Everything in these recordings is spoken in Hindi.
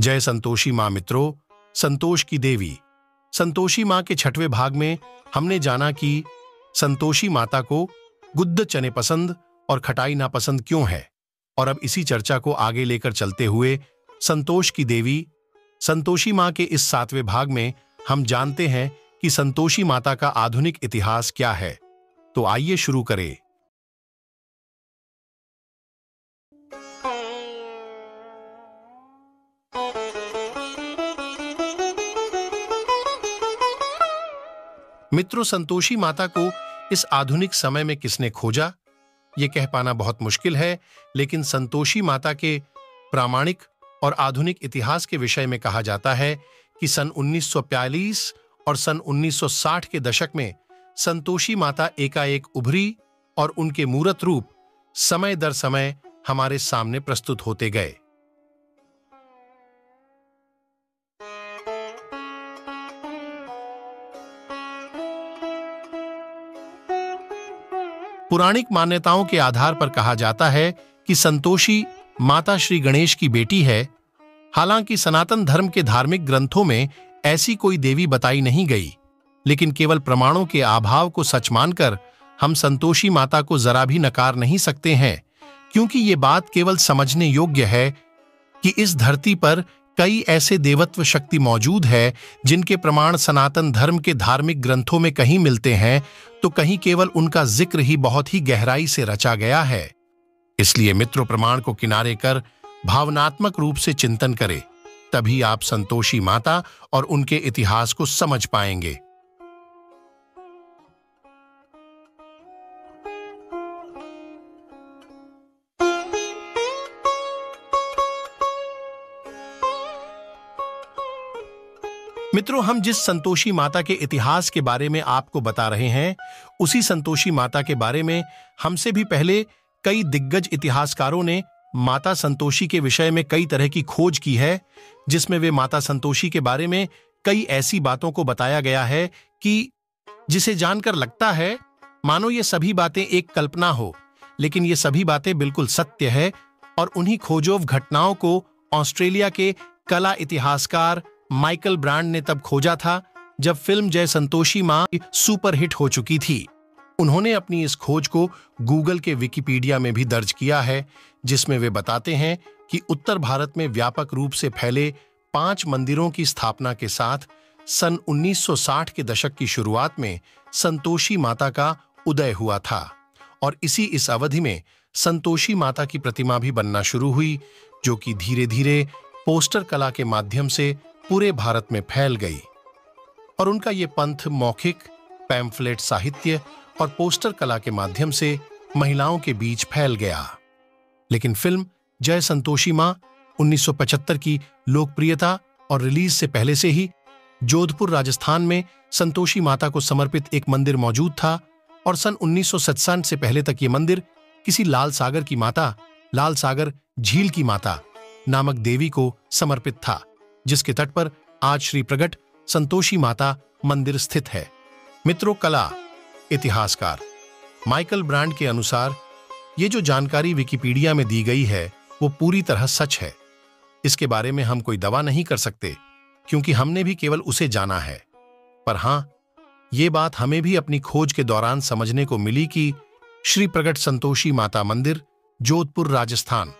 जय संतोषी माँ मित्रों, संतोष की देवी। संतोषी माँ के छठवें भाग में हमने जाना कि संतोषी माता को गुद्द चने पसंद और खटाई नापसंद क्यों है? और अब इसी चर्चा को आगे लेकर चलते हुए संतोष की देवी, संतोषी माँ के इस सातवें भाग में हम जानते हैं कि संतोषी माता का आधुनिक इतिहास क्या है। तो आइए शुरू करें। मित्रों संतोषी माता को इस आधुनिक समय में किसने खोजा? ये कह पाना बहुत मुश्किल है, लेकिन संतोषी माता के प्रामाणिक और आधुनिक इतिहास के विषय में कहा जाता है कि सन 1942 और सन 1960 के दशक में संतोषी माता एकाएक उभरी और उनके मूर्त रूप समय दर समय हमारे सामने प्रस्तुत होते गए। पुराणिक मान्यताओं के आधार पर कहा जाता है कि संतोषी माता श्री गणेश की बेटी है। हालाँकि सनातन धर्म के धार्मिक ग्रंथों में ऐसी कोई देवी बताई नहीं गई, लेकिन केवल प्रमाणों के अभाव को सच मानकर हम संतोषी माता को जरा भी नकार नहीं सकते हैं, क्योंकि ये बात केवल समझने योग्य है कि इस धरती पर कई ऐसे देवत्व शक्ति मौजूद है, जिनके प्रमाण सनातन धर्म के धार्मिक ग्रंथों में कहीं मिलते हैं तो कहीं केवल उनका ज़िक्र ही बहुत ही गहराई से रचा गया है। इसलिए मित्र प्रमाण को किनारे कर भावनात्मक रूप से चिंतन करें, तभी आप संतोषी माता और उनके इतिहास को समझ पाएँगे। मित्रों, हम जिस संतोषी माता के इतिहास के बारे में आपको बता रहे हैं, उसी संतोषी माता के बारे में हमसे भी पहले कई दिग्गज इतिहासकारों ने माता संतोषी के विषय में कई तरह की खोज की है, जिसमें वे माता संतोषी के बारे में कई ऐसी बातों को बताया गया है कि जिसे जानकर लगता है, मानो ये सभी बातें एक कल्पना हो, लेकिन ये सभी बातें बिल्कुल सत्य है और उन्हीं खोजोव घटनाओं को ऑस्ट्रेलिया के कला इतिहासकार माइकल ब्रांड ने तब खोजा था जब फ़िल्म जय संतोषी माँ सुपरहिट हो चुकी थी। उन्होंने अपनी इस खोज को गूगल के विकिपीडिया में भी दर्ज किया है, जिसमें वे बताते हैं कि उत्तर भारत में व्यापक रूप से फैले पाँच मंदिरों की स्थापना के साथ सन 1960 के दशक की शुरुआत में संतोषी माता का उदय हुआ था और इसी इस अवधि में संतोषी माता की प्रतिमा भी बनना शुरू हुई, जो कि धीरे धीरे पोस्टर कला के माध्यम से पूरे भारत में फैल गई और उनका ये पंथ मौखिक, पैम्फलेट साहित्य और पोस्टर कला के माध्यम से महिलाओं के बीच फैल गया। लेकिन फ़िल्म जय संतोषी माँ 1975 की लोकप्रियता और रिलीज़ से पहले से ही जोधपुर राजस्थान में संतोषी माता को समर्पित एक मंदिर मौजूद था और सन उन्नीस से पहले तक ये मंदिर किसी लाल सागर की माता, लाल सागर झील की माता नामक देवी को समर्पित था। जिसके तट पर आज श्री प्रगट संतोषी माता मंदिर स्थित है। मित्रों, कला, इतिहासकार, माइकल ब्रांड के अनुसार ये जो जानकारी विकिपीडिया में दी गई है, वो पूरी तरह सच है। इसके बारे में हम कोई दवा नहीं कर सकते, क्योंकि हमने भी केवल उसे जाना है। पर हाँ, ये बात हमें भी अपनी खोज के दौरान समझने को मिली कि श्री प्रगट संतोषी माता मंदिर जोधपुर राजस्थान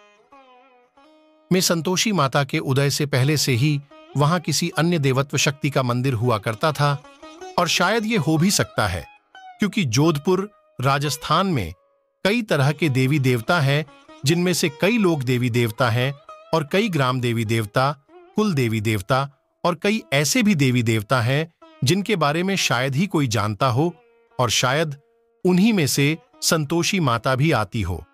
में संतोषी माता के उदय से पहले से ही वहाँ किसी अन्य देवत्व शक्ति का मंदिर हुआ करता था और शायद ये हो भी सकता है, क्योंकि जोधपुर राजस्थान में कई तरह के देवी देवता हैं, जिनमें से कई लोग देवी देवता हैं और कई ग्राम देवी देवता, कुल देवी देवता और कई ऐसे भी देवी देवता हैं, जिनके बारे में शायद ही कोई जानता हो और शायद उन्हीं में से संतोषी माता भी आती हो।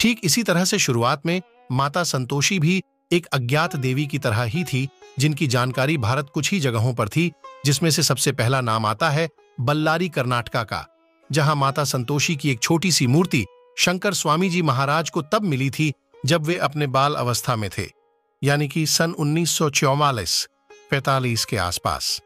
ठीक इसी तरह से शुरुआत में माता संतोषी भी एक अज्ञात देवी की तरह ही थी, जिनकी जानकारी भारत कुछ ही जगहों पर थी, जिसमें से सबसे पहला नाम आता है बल्लारी कर्नाटका का, जहाँ माता संतोषी की एक छोटी सी मूर्ति शंकर स्वामी जी महाराज को तब मिली थी जब वे अपने बाल अवस्था में थे, यानी कि सन उन्नीस सौ के आसपास।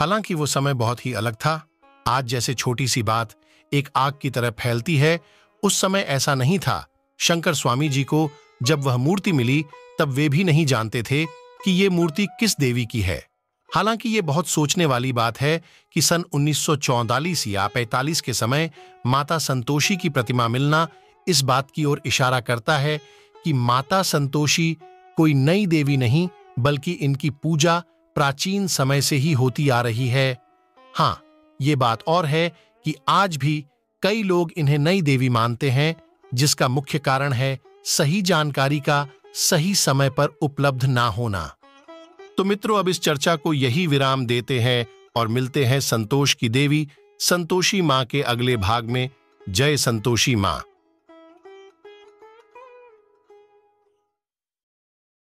हालाँकि वो समय बहुत ही अलग था, आज जैसे छोटी सी बात एक आग की तरह फैलती है, उस समय ऐसा नहीं था, शंकर स्वामी जी को जब वह मूर्ति मिली तब वे भी नहीं जानते थे कि ये मूर्ति किस देवी की है। हालाँकि ये बहुत सोचने वाली बात है कि सन 1944 या 45 के समय माता संतोषी की प्रतिमा मिलना इस बात की ओर इशारा करता है कि माता संतोषी कोई नई देवी नहीं, बल्कि इनकी पूजा प्राचीन समय से ही होती आ रही है। हाँ ये बात और है कि आज भी कई लोग इन्हें नई देवी मानते हैं, जिसका मुख्य कारण है सही जानकारी का सही समय पर उपलब्ध ना होना। तो मित्रों, अब इस चर्चा को यही विराम देते हैं और मिलते हैं संतोष की देवी, संतोषी माँ के अगले भाग में। जय संतोषी माँ।